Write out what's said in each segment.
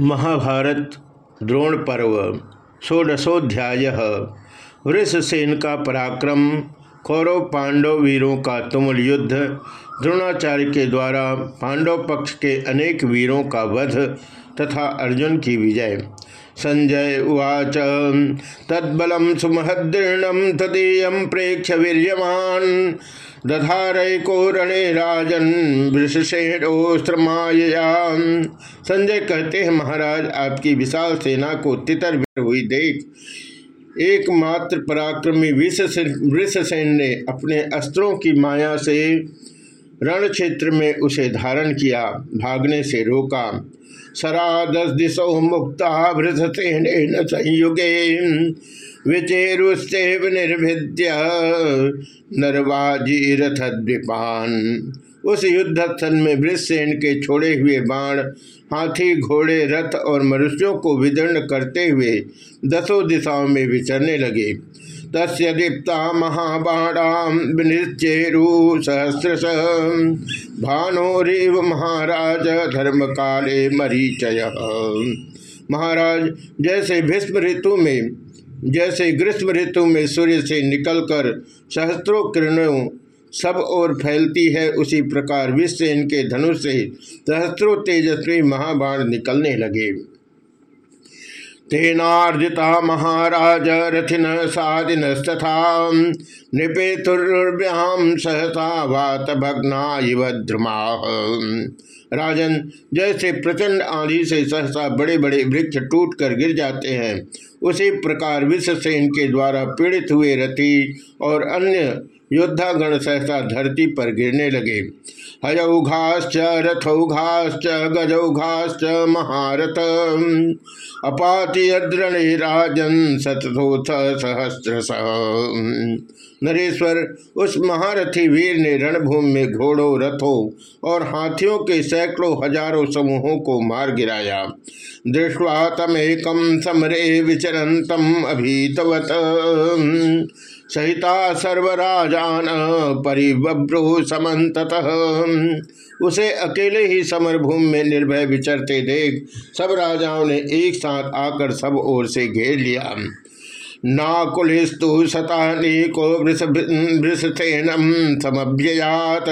महाभारत, द्रोण पर्व, षोडशोध्याय। वृषसेन का पराक्रम, कौरव पांडव वीरों का तुमुल युद्ध, द्रोणाचार्य के द्वारा पांडव पक्ष के अनेक वीरों का वध, तथा अर्जुन की विजय। संजय उवाच। तद्बलम सुमहदीर्णम तदीय प्रेक्ष वीर्यमान। दधारको रणे राजन संजय कहते हैं, महाराज, आपकी विशाल सेना को तितर भर हुई देख। एकमात्र पराक्रमी वृषसेन ने अपने अस्त्रों की माया से रण क्षेत्र में उसे धारण किया, भागने से रोका। सरा दस दिशो मुक्ता वृषसेन संयुगे। विचेरुस्व निर्भिद्य नरवाजी रथद्विपान उस युद्ध स्थल में वृषसेन के छोड़े हुए बाण, हाथी, घोड़े, रथ और मनुष्यों को विदर्ण करते हुए दसों दिशाओं में विचरने लगे। तस्य दीप्ता महाबाणाम विनिश्चेरु सहस्रश भानोरिव महाराज धर्म काले मरीचय। महाराज, जैसे भीष्म ऋतु में, जैसे ग्रीष्म ऋतु में सूर्य से निकलकर सहस्त्रों किरणों सब ओर फैलती है, उसी प्रकार विश्व इनके धनुष से सहस्त्रों तेजस्वी महाबाण निकलने लगे। तेनार्जिता महाराज रथिन सादिन तथा नृपेतुर्भ्याम सहसा वात भग्ना द्रुमा। राजन, जैसे प्रचंड आंधी से सहसा बड़े बड़े वृक्ष टूट कर गिर जाते हैं, उसी प्रकार विश्व से इनके द्वारा पीड़ित हुए रथी और अन्य योद्धागण सहसा धरती पर गिरने लगे। हयौघाश्च, रथौघाश्च, गजौघाश्च, महारथ। अपाति अद्रणी राजन सतथोथ सहस्र नरेश्वर, उस महारथी वीर ने रणभूमि में घोड़ों, रथों और हाथियों के सैकड़ों हज़ारों समूहों को मार गिराया। दृष्टवा तमेकम समरे विचरंतम अभीतवत। सहिता सर्वराजान परिब्रू समत उसे अकेले ही समरभूमि में निर्भय विचरते देख सब राजाओं ने एक साथ आकर सब ओर से घेर लिया। नाकुलिस्तु शतानीको वृषसेनम समभ्ययात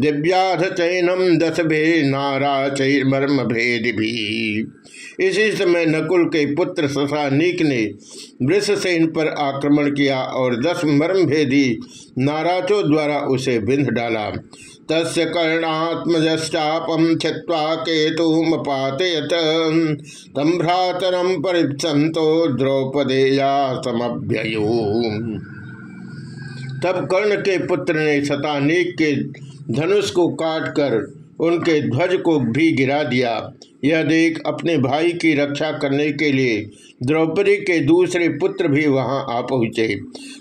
दिव्याध चैनम दस भे नारा चैर्मर्म भेद भी। इसी समय नकुल के पुत्र ससानीक ने वृषसेन पर आक्रमण किया और दस मर्म भेदी नाराचों द्वारा उसे बिंध डाला। तस् कर्णात्मजापम छिवा केतुमपातयत। तम भ्रातरम परिपसंतो द्रौपदेया समभ्ययु। तब कर्ण के पुत्र ने शतानीक के धनुष को काटकर उनके ध्वज को भी गिरा दिया। यह देख अपने भाई की रक्षा करने के लिए द्रौपदी के दूसरे पुत्र भी वहाँ आ पहुँचे।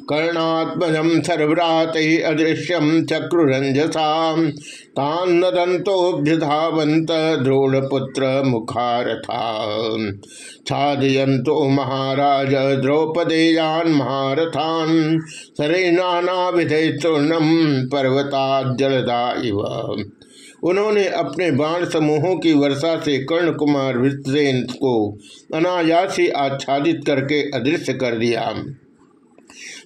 कर्णात्मजम सर्वरात अदृश्यम चक्रुरंजसा। तान्नदंतोभ्युधावंत द्रोणपुत्र मुखारथा। छादयंतो महाराज द्रौपदेयान महारथान। सरेना विधे चूर्णम पर्वता जलदा इव। उन्होंने अपने बाण समूहों की वर्षा से कर्ण कुमार को अनायास ही आच्छादित करके अदृश्य कर दिया।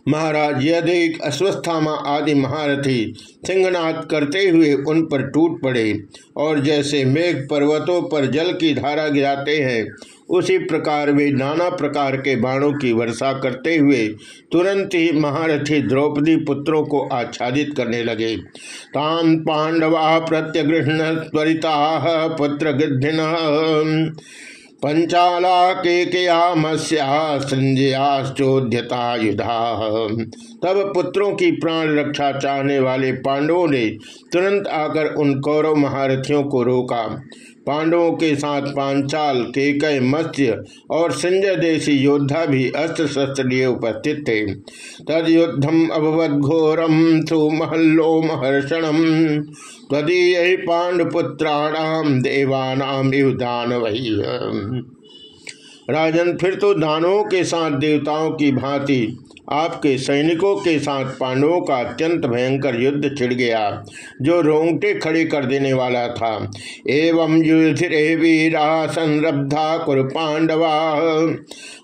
महाराज यह देख अश्वस्थामा आदि महारथी सिंहनाथ करते हुए उन पर टूट पड़े और जैसे मेघ पर्वतों पर जल की धारा गिराते हैं, उसी प्रकार वे नाना प्रकार के बाणों की वर्षा करते हुए तुरंत ही महारथी द्रौपदी पुत्रों को आच्छादित करने लगे। तान पांडवा प्रत्यगृहण त्वरिता पुत्र गृधिन पंचाला के केकयामस्याश्चोद्यता युधा तब पुत्रों की प्राण रक्षा चाहने वाले पांडवों ने तुरंत आकर उन कौरव महारथियों को रोका। पांडवों के साथ पांचाल केकय मत्स्य और संजय देशी योद्धा भी अस्त्र शस्त्र लिए उपस्थित थे। तद युद्धम अभवत घोरम सुमहल्लो महर्षणम तदीय पांडपुत्राणाम देवानाम युदान वही। राजन फिर तो दानवों के साथ देवताओं की भांति आपके सैनिकों के साथ पांडवों का अत्यंत भयंकर युद्ध छिड़ गया, जो रोंगटे खड़े कर देने वाला था। एवं युधिरे, वीरा संरब्धा कुर, पांडवा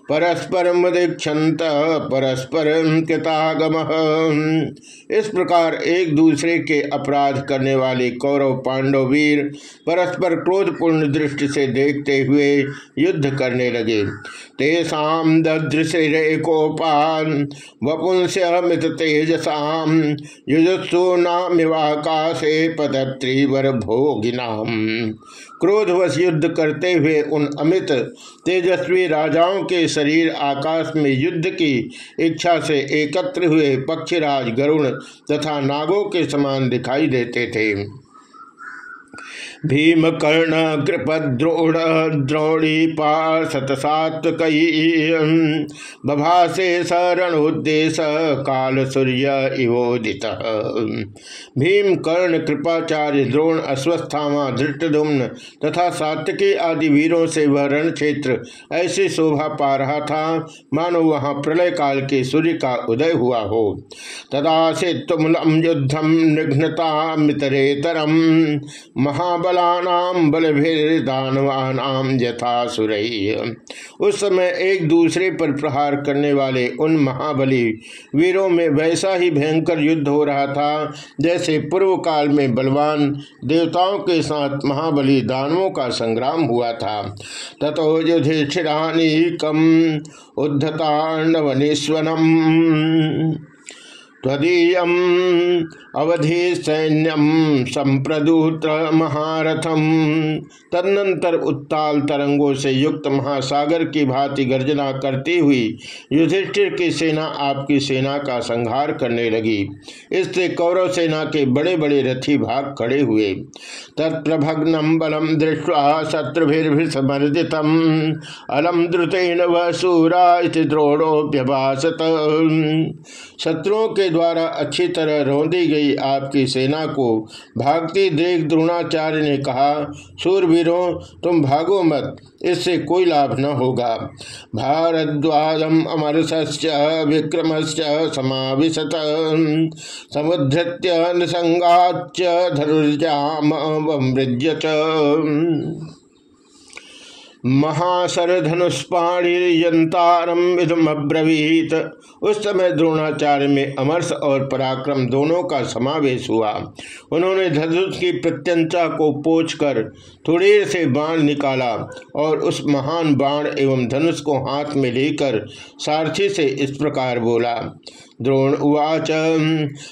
परस्पर मुदीक्षत परस्पर कृतागम। इस प्रकार एक दूसरे के अपराध करने वाले कौरव पांडव वीर परस्पर क्रोधपूर्ण दृष्टि से देखते हुए युद्ध करने लगे। तेषा ददृशिकोपान वपुंस्यमित तेजसाम युजुत्सु नामिवाकाशे पदत्रीवर भोगिनाम क्रोधवश युद्ध करते हुए उन अमित तेजस्वी राजाओं के शरीर आकाश में युद्ध की इच्छा से एकत्र हुए पक्षराज गरुण तथा नागों के समान दिखाई देते थे। भीम कर्ण कृप द्रोण द्रोणी पार्षत सात्वक बभासे शरणोद्देश्य काल सूर्य इवोदित। भीम कर्ण कृपाचार्य द्रोण अश्वस्थामा धृष्टुम्न तथा सात्विकी आदि वीरों से वह रण क्षेत्र ऐसी शोभा पा रहा था, मानो वहाँ प्रलय काल के सूर्य का उदय हुआ हो। तदा से तुमलम युद्धम निघ्नता मितरेतरम महाबल बलानाम बलभिर्दानवानाम यथा सुरही। उस समय एक दूसरे पर प्रहार करने वाले उन महाबली वीरों में वैसा ही भयंकर युद्ध हो रहा था, जैसे पूर्व काल में बलवान देवताओं के साथ महाबली दानवों का संग्राम हुआ था। तथो युधिष्ठिरानी कम उद्धतांडवनीश्वरम तदीय अवधि सैन्यम संप्रदूत महारथम तदनंतर उत्ताल तरंगों से युक्त महासागर की भांति गर्जना करती हुई युधिष्ठिर की सेना आपकी सेना का संहार करने लगी। इससे कौरव सेना के बड़े बड़े रथी भाग खड़े हुए। तत्प्रभग्नम बलम दृष्टवा शत्रुभिर्भिसमर्दित। अलम द्रुतेन व सूरा द्रोणोभ्यभाषत शत्रुओं के द्वारा अच्छी तरह रौंदी गई आपकी सेना को भागती देख द्रोणाचार्य ने कहा सूरवीरों तुम भागो मत, इससे कोई लाभ न होगा। भारद्वाजम अमरश्च विक्रम समाविशत। समुद्रत्य निसंगाच धनुर्जाम महासर धनुष्पाणियंतारम विधमब्रवीत उस समय द्रोणाचार्य में अमरस और पराक्रम दोनों का समावेश हुआ। उन्होंने धनुष की प्रत्यंचा को पोछकर थोड़ी से बाण निकाला और उस महान बाण एवं धनुष को हाथ में लेकर सारथी से इस प्रकार बोला द्रोण उवाच।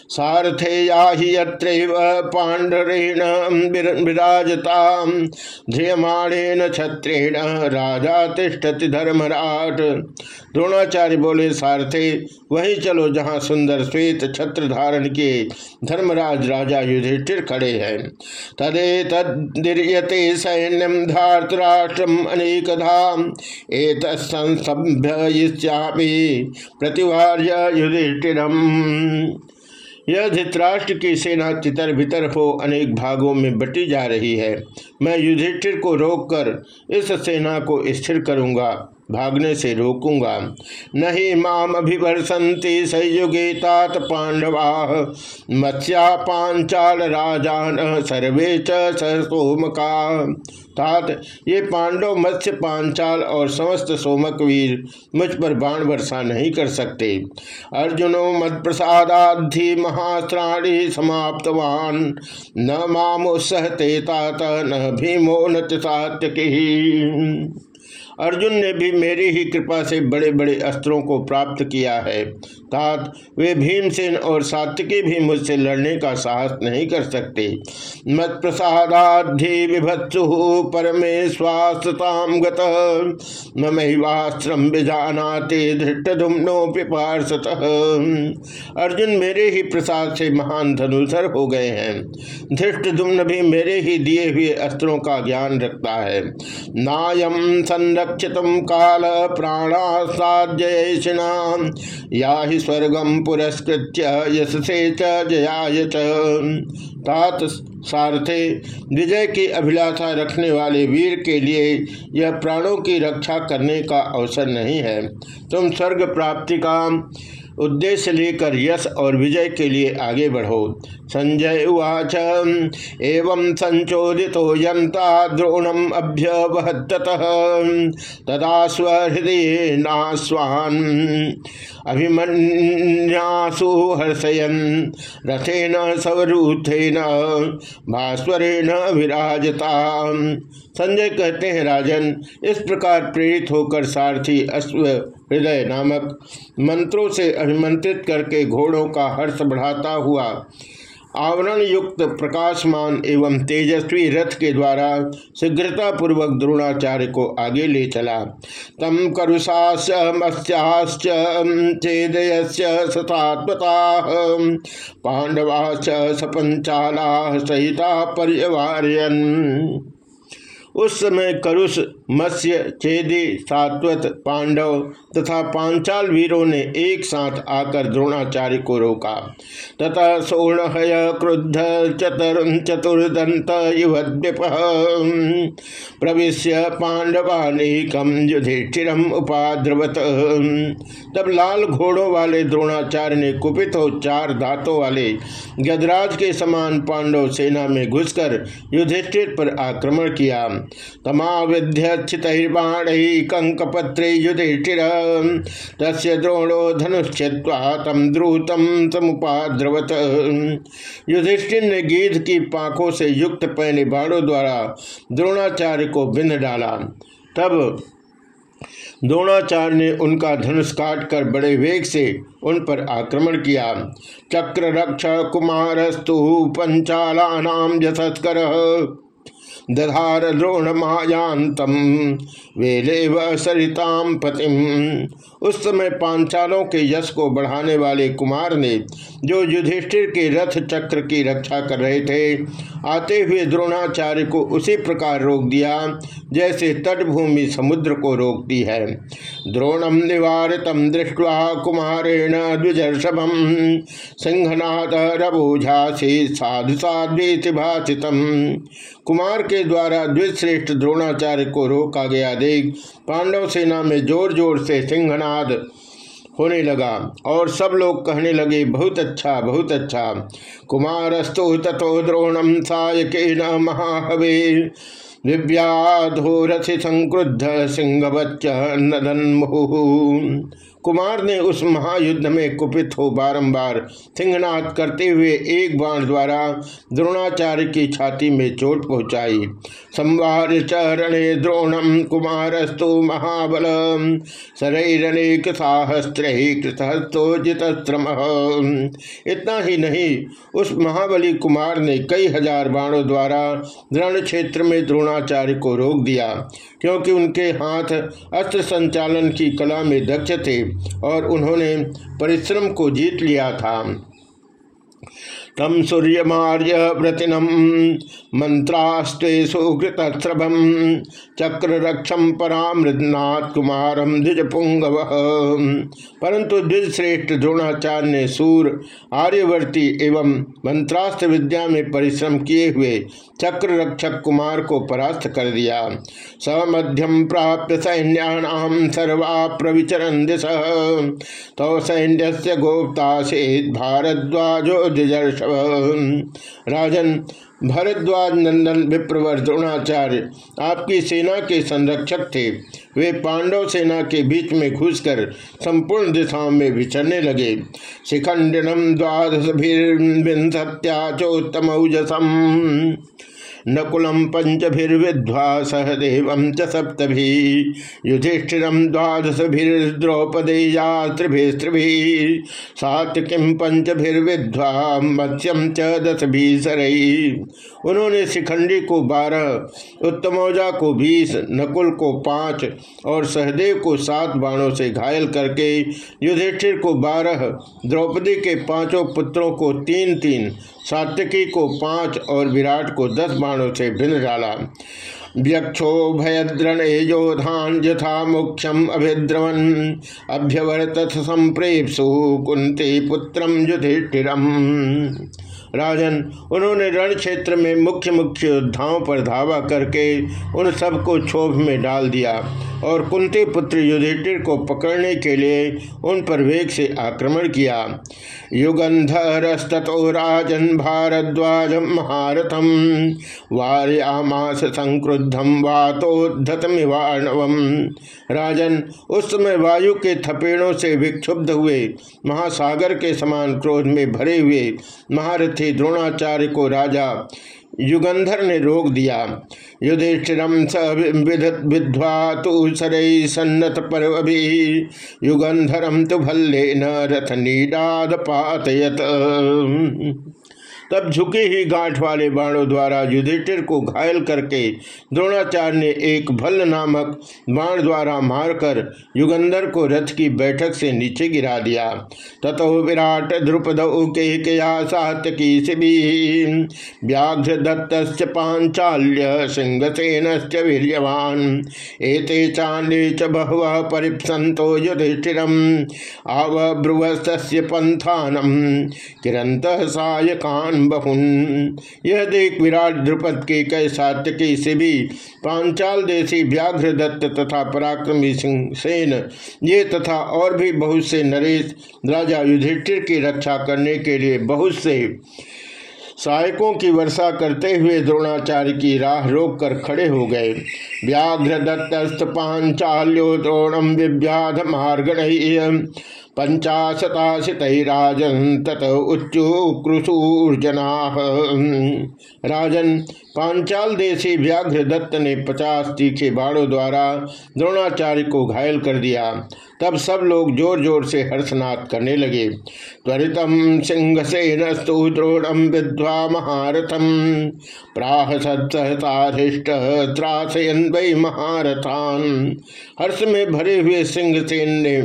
सारथे यत्रैव पाण्डरेण विराजता ध्रियमाणेन छत्रेण राजा तिष्ठति धर्मराट। द्रोणाचार्य बोले, सारथे, वहीं चलो जहाँ सुंदर श्वेत छत्र धारण के धर्मराज राजा युधिष्ठिर खड़े हैं। तदे तदीयते सैन्यम धातराष्ट्रम अनेकधा एक प्रतिवार्य युधिष्ठिरम यह धृतराष्ट्र की सेना तितर भीतर हो अनेक भागों में बटी जा रही है। मैं युधिष्ठिर को रोककर इस सेना को स्थिर करूँगा, भागने से रोकूँगा। नहीं माम अभिवर्षंति संयुगे तात पांडवा मत्स्या पांचाल राजान सर्वे चोमका तात। ये पांडव मत्स्य पांचाल और समस्त सोमक वीर मुझ पर बाण वर्षा नहीं कर सकते। अर्जुनो मत प्रसादाधि महास्त्राणी समाप्तवान। न मामोत्सहते तात, न भीमो न सात्यकी अर्जुन ने भी मेरी ही कृपा से बड़े बड़े अस्त्रों को प्राप्त किया है। तात वे भीमसेन और सात्विकी भी मुझसे लड़ने का साहस नहीं कर सकते। मत प्रसादाधि विभत्सु परमे स्वास्थताम गमहिवास्त्रम विजानाते धृष्टुम्नो पिपार्षत अर्जुन मेरे ही प्रसाद से महान धनुसर हो गए हैं। धृष्टुम्न भी मेरे ही दिए हुए अस्त्रों का ज्ञान रखता है। नायम संरक्ष रक्षित काल प्राणासाध्यना या ही स्वर्गम पुरस्कृत यशसे चयाय तात सारथे विजय की अभिलाषा रखने वाले वीर के लिए यह प्राणों की रक्षा करने का अवसर नहीं है। तुम स्वर्ग प्राप्ति का उद्देश्य लेकर यश और विजय के लिए आगे बढ़ो। संजय उवाच, एवं संचोदितो यंता द्रोणम अभ्यवहत तदा स्वहृदय नास्वान् अभिमन्यासु हर्षयन। रथेन सवरूथेन भास्वरेण विराजता। संजय कहते हैं, राजन, इस प्रकार प्रेरित होकर सारथी अश्व हृदय नामक मंत्रों से अभिमंत्रित करके घोड़ों का हर्ष बढ़ाता हुआ आवरण युक्त प्रकाशमान एवं तेजस्वी रथ के द्वारा शीघ्रता पूर्वक द्रोणाचार्य को आगे ले चला। तम करुषाश्च चेदयस्य सतात्मता सपंचाला सहिता पर्यवार्यन। उस समय करुष, मत्स्य, चेदी, सात्वत, पांडव तथा पांचाल वीरों ने एक साथ आकर द्रोणाचार्य को रोका। तथा सोणहय क्रुद्ध चतुर चतुर्दंत युवद्विप प्रवेश पांडवानेकम युधिष्ठिर उपाद्रवत। तब लाल घोड़ों वाले द्रोणाचार्य ने कुपित हो चार दांतों वाले गजराज के समान पांडव सेना में घुसकर युधिष्ठिर पर आक्रमण किया। तमाविध्यक्षितर्बाण कंकपत्रे युधिष्ठिर तस्य द्रोणो धनुष्य्वा तम द्रुतम समुपाद्रवत। युधिष्ठिर ने गीध की पाखों से युक्त पहने बाणों द्वारा द्रोणाचार्य को बिंद डाला। तब द्रोणाचार्य ने उनका धनुष काट कर बड़े वेग से उन पर आक्रमण किया। चक्र रक्ष कुमारस्तु पंचाला नाम यशस्कर। दधार द्रोण मायांतम वेले व सरिताम पतिम उस समय पांचालों के यश को बढ़ाने वाले कुमार ने जो युधिष्ठिर के रथ चक्र की रक्षा कर रहे थे, आते हुए द्रोणाचार्य को उसी प्रकार रोक दिया, जैसे तटभूमि समुद्र को रोकती है। द्रोणम निवारितम दृष्टवा कुमारेण द्विजर्षभम सिंहनाथ रभुझासी साधु साध्वी भाषितम कुमार के द्वारा द्विश्रेष्ठ द्रोणाचार्य को रोका गया देख पांडव सेना में ज़ोर ज़ोर से सिंहनाद होने लगा और सब लोग कहने लगे, बहुत अच्छा बहुत अच्छा। कुमारस्तु तथो द्रोणम सायके न महाहवे। दिव्याधोरथि संक्रुद्ध सिंहवच्च नदन कुमार ने उस महायुद्ध में कुपित हो बारंबार सिंहनाथ करते हुए एक बाण द्वारा द्रोणाचार्य की छाती में चोट पहुंचाई। संवार चरणे द्रोणम कुमारस्तु महाबल सरैरनेक इतना ही नहीं, उस महाबली कुमार ने कई हज़ार बाणों द्वारा द्रण क्षेत्र में द्रोणाचार्य को रोक दिया। क्योंकि उनके हाथ अस्त्र संचालन की कला में दक्ष थे और उन्होंने परिश्रम को जीत लिया था। तम सूर्यमार्य व्रतिनम मंत्रास्ते सुकृतस्रभम चक्र रक्षम परामृतनाथ कुमारम द्विज पुंगव परंतु द्विज श्रेष्ठ द्रोणाचार्य ने सूर, आर्यवर्ती एवं मंत्रास्त्र विद्या में परिश्रम किए हुए चक्र रक्षक कुमार को परास्त कर दिया। समध्यम प्राप्य सैन्याम सर्वा प्रविचरन दिश। तो सैन्य गोप्ता से भारद्वाजो द्विजर्ष। राजन, भरद्वाज नंदन, विप्रवर द्रोणाचार्य, आपकी सेना के संरक्षक थे। वे पांडव सेना के बीच में घुसकर संपूर्ण दिशाओं में विचरने लगे। शिखंडनम द्वादश चोत्तम नकुलम पंचभिर्विध्वा सहदेव च सप्तभि युधिष्ठिर द्वादशभिर्द्रौपदेया त्रिभिस्त्रिभि सात्विकीम पंचभिर्विध्वा मत्स्यम च दस भी सरई उन्होंने शिखंडी को बारह, उत्तमौजा को बीस, नकुल को पाँच और सहदेव को सात बाणों से घायल करके युधिष्ठिर को बारह, द्रौपदी के पाँचों पुत्रों को तीन तीन सात्यकी को पाँच और विराट को दस बाणों से भिन्न डाला। व्यक्षो भयद्रण योधान यथा मुख्यम अभिद्रवन। अभ्यवर्त संप्रेपसु कुंती पुत्रम युधिष्ठिरम। राजन, उन्होंने रण क्षेत्र में मुख्य मुख्य योद्धाओं पर धावा करके उन सबको क्षोभ में डाल दिया और कुंती पुत्र युधिष्ठिर को पकड़ने के लिए उन पर वेग से आक्रमण किया। युगंधरस्तो राजन भारद्वाज महारथम। वार्यामास संक्रुद्धम वातोद्धतमिवाणवम राजन, उस समय वायु के थपेड़ों से विक्षुब्ध हुए। महासागर के समान क्रोध में भरे हुए महारथी द्रोणाचार्य को राजा युगंधर ने रोक दिया। युधिष्ठिरम विध्वा तो सरई सन्नत पर युगंधरम तो भल्ले न रथ नीडाद पातयत तब झुके ही गांठ वाले बाणों द्वारा युधिष्ठिर को घायल करके द्रोणाचार्य ने एक भल्ल नामक बाण द्वारा मारकर युगंधर को रथ की बैठक से नीचे गिरा दिया। ततो विराट द्रुपद के की व्याघ्र दत्त पांचाल्य सिंहसेन वीर्यवान। एते चांदे च बहु परिपसंतो युधिष्ठिरम। आवब्रुवस्त पंथानम किरंत सायकान बहुन। यह देख विराट द्रुपद के कई सात्यकी से भी पांचाल देशी व्याघ्र दत्त तथा पराक्रमी सिंह सेन, ये तथा और भी बहुत से नरेश राजा युधिष्ठिर की रक्षा करने के लिए बहुत से सहायकों की वर्षा करते हुए द्रोणाचार्य की राह रोक कर खड़े हो गए। व्याघ्र दत्तस्थ पांचाल्यो द्रोणम विव्याध मार्गण पंचाशताशितराजन तत उच्चुक्रुसूर्जना राजन पांचाल देशी व्याघ्र दत्त ने पचास तीखे बाड़ों द्वारा द्रोणाचार्य को घायल कर दिया। तब सब लोग ज़ोर ज़ोर से हर्षनाथ करने लगे। त्वरितम सिंह से नस्तु द्रोणम विद्वा महारथम। प्राह सत्सहताधिष्ट त्रासयन वही महारथान। हर्ष में भरे हुए सिंह सेन ने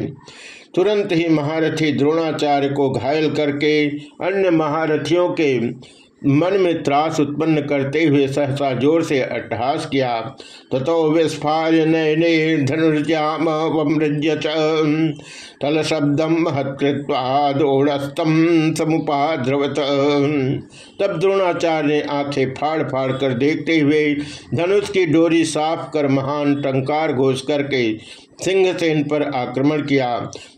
तुरंत ही महारथी द्रोणाचार्य को घायल करके अन्य महारथियों के मन में त्रास उत्पन्न करते हुए सहसा ज़ोर से अट्टहास किया। तथो विस्फार्य नयने धनुर्जाम तल शब्दम महत्कृत्वा द्रोणस्तम समुपाद्रवत। तब द्रोणाचार्य ने आँखें फाड़ फाड़ कर देखते हुए धनुष की डोरी साफ़ कर महान टंकार घोष करके सिंहसेन पर आक्रमण किया।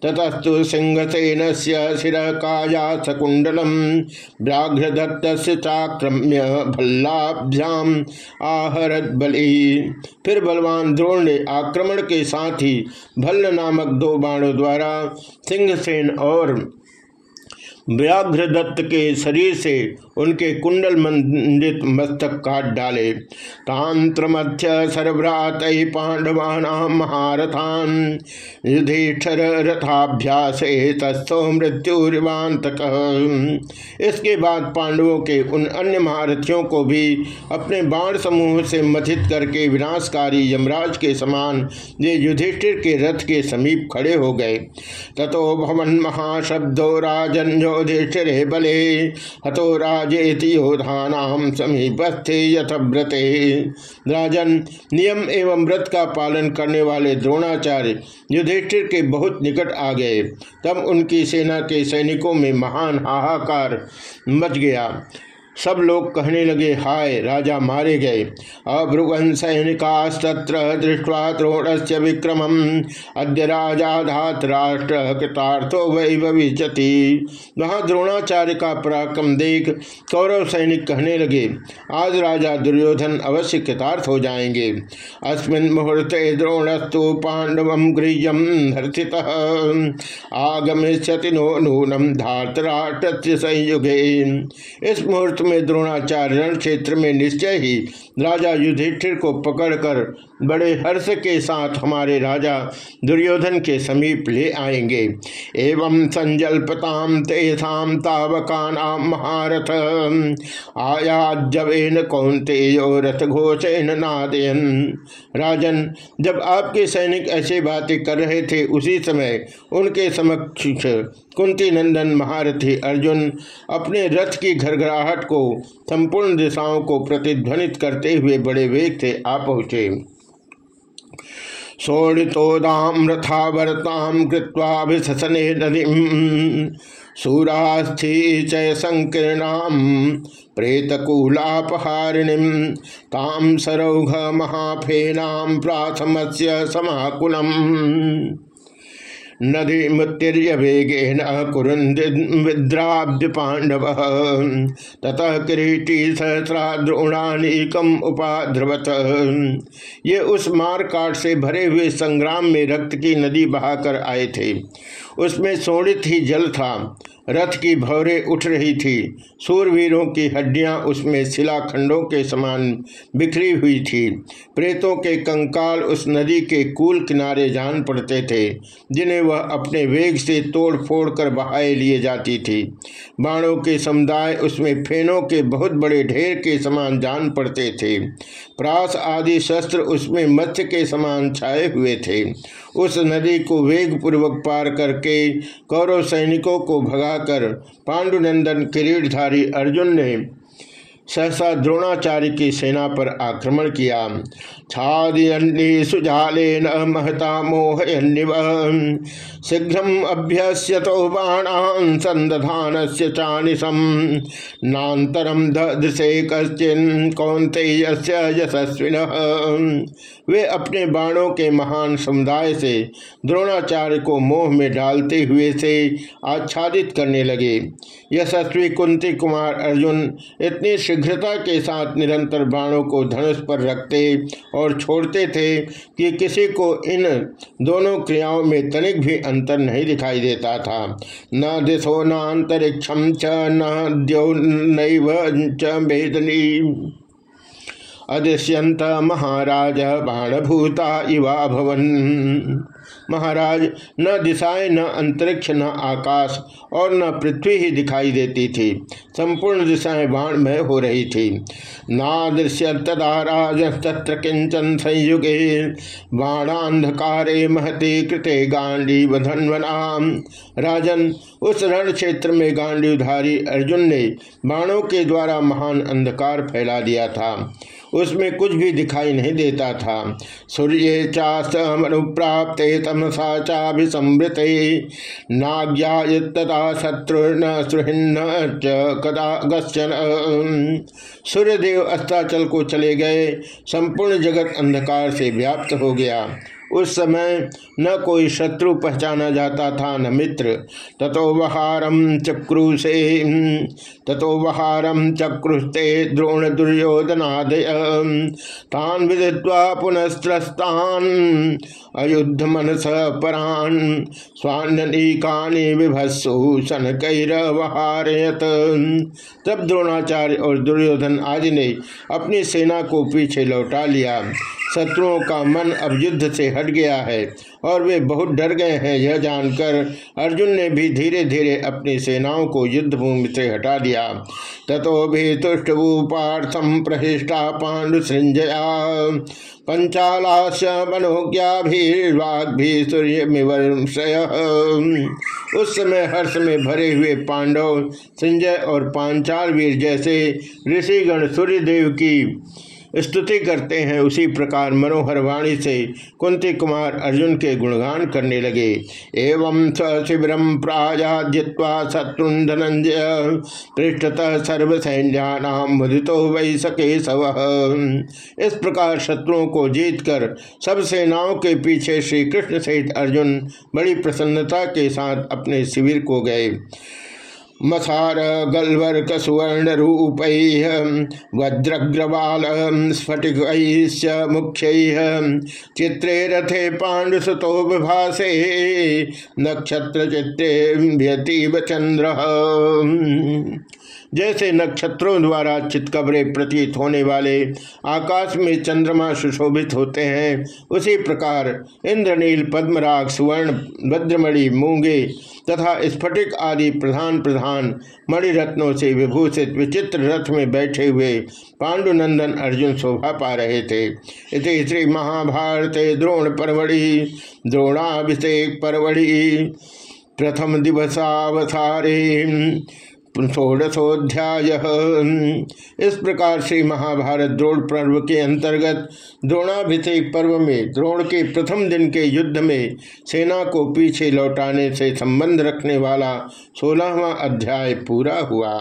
ततस्तु सिंहसेन से शिर काया सकुंडलम व्याघ्र दत्त चाक्रम्य भल्लाभ्याम आहरत बलि। फिर बलवान द्रोण ने आक्रमण के साथ ही भल्ल नामक दो बाणों द्वारा सिंहसेन और व्याघ्र दत्त के शरीर से उनके कुंडल मंडित मस्तक काट डाले। तांत्र मध्य सरभ्रात पांडवान महारथान युधिष्ठर रथाभ्यास तस्थो मृत्युरिवांतक इसके बाद पांडवों के उन अन्य महारथियों को भी अपने बाण समूह से मथित करके विनाशकारी यमराज के समान ये युधिष्ठिर के रथ के समीप खड़े हो गए। तथो भवन महाशब्दो राजन्योधिष्ठिर बले। हतो राज राजेति योधानाम समीपस्थे यथव्रते। राजन, नियम एवं व्रत का पालन करने वाले द्रोणाचार्य युधिष्ठिर के बहुत निकट आ गए। तब उनकी सेना के सैनिकों में महान हाहाकार मच गया। सब लोग कहने लगे, हाय, राजा मारे गए। अभ्रुवन सैनिकास्तत्र दृष्टवा द्रोणस्य विक्रम अद्य राजाधात राष्ट्र कृतार्थो वही भविष्यति वहाँ द्रोणाचार्य का पराक्रम देख कौरव सैनिक कहने लगे, आज राजा दुर्योधन अवश्य कृतार्थ हो जाएँगे। अस्मिन मुहूर्ते द्रोणस्तु पांडव गृहम हर्षित आगमिष्यति नो नूनम धातराष्ट्र संयुगे। इस मुहूर्त में द्रोणाचार्य रण क्षेत्र में निश्चय ही राजा युधिष्ठिर को पकड़कर बड़े हर्ष के साथ हमारे राजा दुर्योधन के समीप ले आएँगे। एवं संजल्पताम तेसाम तावका महारथ। आयाजवेन कौनते रथ घोषेन नादयन। राजन, जब आपके सैनिक ऐसे बातें कर रहे थे उसी समय उनके समक्ष कुंती नंदन महारथी अर्जुन अपने रथ की घरघराहट को संपूर्ण दिशाओं को प्रतिध्वनित करते हुए बड़े वेग से आ पहुँचे। शोणितोदाम रथावरताम कृत्वाभिशने नदी सूरास्थि चय संकीर्णाम प्रेतकूलापहारिणीम ताम सरौघ प्राथम प्राथमस्य समाकुलम। नदी मुत्तिर्य वेगेन कुरुद्राब्ज पांडव ततः किरीटी सहस्रा द्रोणानीकम उपाध्रवत। ये उस मारकाट से भरे हुए संग्राम में रक्त की नदी बहाकर आए थे। उसमें सोड़ित ही जल था। रथ की भौरे उठ रही थी। सूरवीरों की हड्डियाँ उसमें शिलाखंडों के समान बिखरी हुई थी। प्रेतों के कंकाल उस नदी के कूल किनारे जान पड़ते थे, जिन्हें वह अपने वेग से तोड़ फोड़ कर बहाए लिए जाती थी। बाणों के समुदाय उसमें फेनों के बहुत बड़े ढेर के समान जान पड़ते थे। प्रास आदि शस्त्र उसमें मत्स्य के समान छाए हुए थे। उस नदी को वेग पूर्वक पार करके कौरव सैनिकों को भगाकर पांडुनंदन किरीटधारी अर्जुन ने सहसा द्रोणाचार्य की सेना पर आक्रमण किया। छादयन्नी सुजालेन महता मोहयन्निव। शीघ्र अभ्यस्य तो बाणान संदधान से चानिशम नातरम दृशे कश्चिन कौंते यशस्विन। वे अपने बाणों के महान समुदाय से द्रोणाचार्य को मोह में डालते हुए से आच्छादित करने लगे। यशस्वी कुंती कुमार अर्जुन इतनी शीघ्रता के साथ निरंतर बाणों को धनुष पर रखते और छोड़ते थे कि किसी को इन दोनों क्रियाओं में तनिक भी अंतर नहीं दिखाई देता था। न दिशो न अंतरिक्षम च न द्यो अदृश्यंत महाराज बाणभूता इवा भवन। महाराज, न दिशाएँ, न अंतरिक्ष, न आकाश, और न पृथ्वी ही दिखाई देती थी। संपूर्ण दिशाएँ बाणमय हो रही थी। नादृश्य तदा राज तत्र किंचन संयुगे, बाणांधकारे महते कृते गांडी बधनवनाम। राजन, उस रण क्षेत्र में गांडीधारी अर्जुन ने बाणों के द्वारा महान अंधकार फैला दिया था। उसमें कुछ भी दिखाई नहीं देता था। सूर्य चास्तमनुप्राप्त तमसा चाभिसमृत नाज्ञा शत्रुर्न सुहिन्न कदा गश्चन सूर्यदेव अस्ताचल को चले गए। संपूर्ण जगत अंधकार से व्याप्त हो गया। उस समय न कोई शत्रु पहचाना जाता था, न मित्र। ततो वहारम चक्रुसे, ततो वहारम चक्रुस्ते द्रोण दुर्योधनादय। तान विदित्वा पुनस्त्रस्तान अयुद्ध मनस परान स्वान्नीकानी विभत्सु कैरवहारयत तब द्रोणाचार्य और दुर्योधन आदि ने अपनी सेना को पीछे लौटा लिया। शत्रुओं का मन अब युद्ध से हट गया है और वे बहुत डर गए हैं यह जानकर अर्जुन ने भी धीरे धीरे अपनी सेनाओं को युद्ध भूमि से हटा दिया। तथो भी प्रहिष्टा पांडु सृंजया। पंचालाश भी सूर्य उस समय हर्ष में भरे हुए पांडव संजय और पांचाल वीर जैसे ऋषिगण सूर्यदेव की स्तुति करते हैं। उसी प्रकार मनोहर वाणी से कुंती कुमार अर्जुन के गुणगान करने लगे। एवं स शिविरम प्रायाजित्वा शत्रुन धनंजय पृष्ठतः सर्वसैन्यानाम मुदितो वै सके सव इस प्रकार शत्रुओं को जीतकर सब सेनाओं के पीछे श्री कृष्ण सहित अर्जुन बड़ी प्रसन्नता के साथ अपने शिविर को गए। मसार गलवर कसुवर्ण रूप वज्रग्रवाल स्फटिक मुख्य चित्रे रथे पांडुसुतो विभासे नक्षत्र चित्रे व्यतीब चंद्र जैसे नक्षत्रों द्वारा चितकबरे प्रतीत होने वाले आकाश में चंद्रमा सुशोभित होते हैं, उसी प्रकार इंद्रनील, पद्मराग, सुवर्ण, भद्रमणि, मूँगे तथा स्फटिक आदि प्रधान प्रधान मणिरत्नों से विभूषित विचित्र रथ में बैठे हुए पांडुनंदन अर्जुन शोभा पा रहे थे। इस श्री महाभारत द्रोण परवड़ी द्रोणाभिषेक परवड़ी प्रथम दिवसावसारे षोडशोध्याय इस प्रकार से महाभारत द्रोण पर्व के अंतर्गत द्रोणाभिषेक पर्व में द्रोण के प्रथम दिन के युद्ध में सेना को पीछे लौटाने से संबंध रखने वाला सोलहवा अध्याय पूरा हुआ।